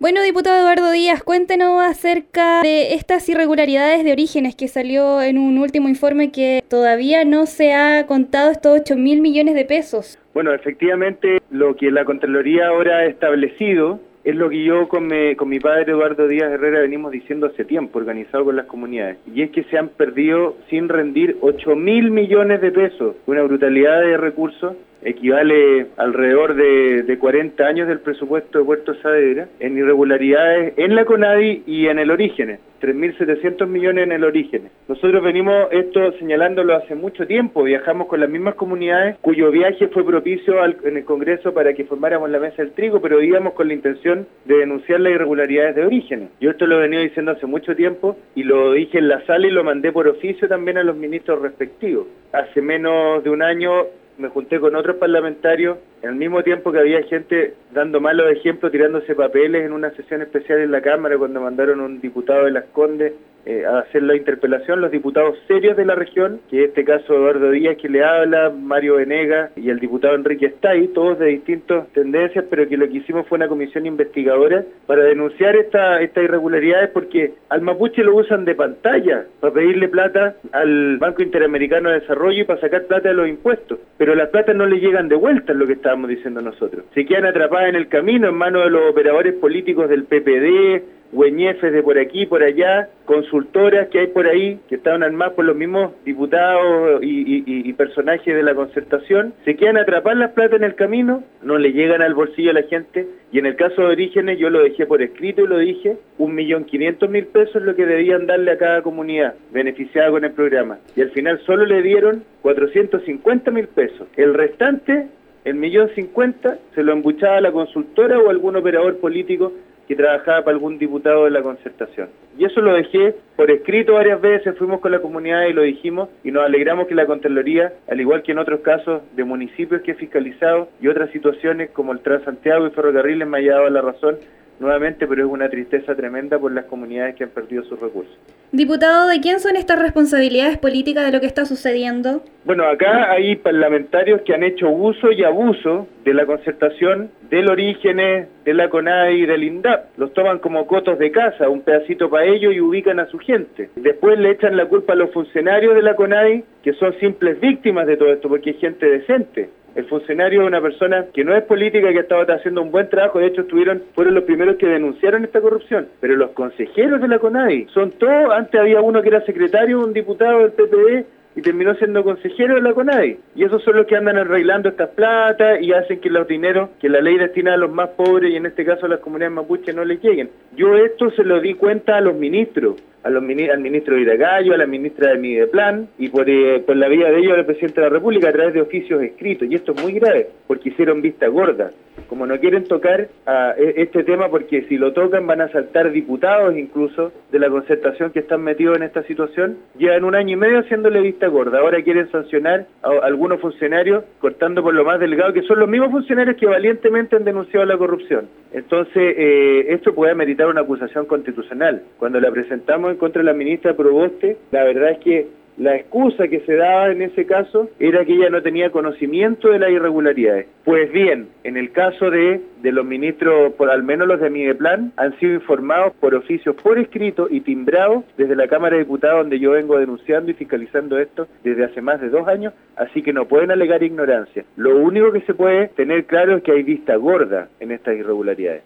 Bueno, diputado Eduardo Díaz, cuéntenos acerca de estas irregularidades de orígenes que salió en un último informe que todavía no se ha contado estos 8 mil millones de pesos. Bueno, efectivamente, lo que la Contraloría ahora ha establecido es lo que yo con mi, con mi padre Eduardo Díaz Herrera venimos diciendo hace tiempo, organizado con las comunidades, y es que se han perdido sin rendir 8 mil millones de pesos, una brutalidad de recursos equivale alrededor de, de, 40 años del presupuesto de Puerto Saavedra en irregularidades en la CONADI y en el Orígenes, 3.700 millones en el Orígenes. Nosotros venimos esto señalándolo hace mucho tiempo, viajamos con las mismas comunidades cuyo viaje fue propicio al, en el Congreso para que formáramos la mesa del trigo, pero íbamos con la intención de denunciar las irregularidades de Orígenes. Yo esto lo he venido diciendo hace mucho tiempo y lo dije en la sala y lo mandé por oficio también a los ministros respectivos. Hace menos de un año me junté con otros parlamentarios, al mismo tiempo que había gente dando malos ejemplos, tirándose papeles en una sesión especial en la Cámara cuando mandaron un diputado de Las Condes eh, a hacer la interpelación, los diputados serios de la región, que en este caso Eduardo Díaz que le habla, Mario Venega y el diputado Enrique Estay, todos de distintas tendencias, pero que lo que hicimos fue una comisión investigadora para denunciar esta, estas irregularidades porque al mapuche lo usan de pantalla para pedirle plata al Banco Interamericano de Desarrollo y para sacar plata de los impuestos, pero las plata no le llegan de vuelta, es lo que estábamos diciendo nosotros. Se quedan atrapadas en el camino en manos de los operadores políticos del PPD, hueñefes de por aquí, por allá, consultoras que hay por ahí, que estaban armadas por los mismos diputados y, personajes de la concertación, se quedan atrapar las plata en el camino, no le llegan al bolsillo a la gente, y en el caso de Orígenes yo lo dejé por escrito y lo dije, un millón quinientos mil pesos es lo que debían darle a cada comunidad beneficiada con el programa, y al final solo le dieron 450 mil pesos. El restante, el millón cincuenta, se lo embuchaba la consultora o algún operador político que trabajaba para algún diputado de la concertación. Y eso lo dejé por escrito varias veces, fuimos con la comunidad y lo dijimos, y nos alegramos que la Contraloría, al igual que en otros casos de municipios que he fiscalizado y otras situaciones como el Transantiago y Ferrocarriles me haya dado la razón nuevamente, pero es una tristeza tremenda por las comunidades que han perdido sus recursos. Diputado, ¿de quién son estas responsabilidades políticas de lo que está sucediendo? Bueno, acá hay parlamentarios que han hecho uso y abuso de la concertación del Orígenes, de la CONAI y del INDAP. Los toman como cotos de casa, un pedacito para ellos y ubican a su gente. Después le echan la culpa a los funcionarios de la CONAI, que son simples víctimas de todo esto, porque hay gente decente. El funcionario es una persona que no es política, que estaba haciendo un buen trabajo, de hecho estuvieron, fueron los primeros que denunciaron esta corrupción, pero los consejeros de la CONADI son todos, antes había uno que era secretario, un diputado del PPD, y terminó siendo consejero de la CONADI. Y esos son los que andan arreglando estas platas y hacen que los dineros que la ley destina a los más pobres y en este caso a las comunidades mapuches no les lleguen. Yo esto se lo di cuenta a los ministros, a los, al ministro Iragallo, a la ministra de Mideplan y por, eh, por la vía de ellos al presidente de la República a través de oficios escritos. Y esto es muy grave porque hicieron vista gorda como no quieren tocar e, este tema porque si lo tocan van a saltar diputados incluso de la concertación que están metidos en esta situación, llevan un año y medio haciéndole gorda, ahora quieren sancionar a algunos funcionarios cortando por lo más delgado, que son los mismos funcionarios que valientemente han denunciado la corrupción. Entonces, eh, esto puede meritar una acusación constitucional. Cuando la presentamos en contra de la ministra Proboste, la verdad es que la excusa que se daba en ese caso era que ella no tenía conocimiento de las irregularidades. Pues bien, en el caso de, los ministros, por al menos los de Mideplan, han sido informados por oficios por escrito y timbrados desde la Cámara de Diputados donde yo vengo denunciando y fiscalizando esto desde hace más de dos años, así que no pueden alegar ignorancia. Lo único que se puede tener claro es que hay vista gorda en estas irregularidades.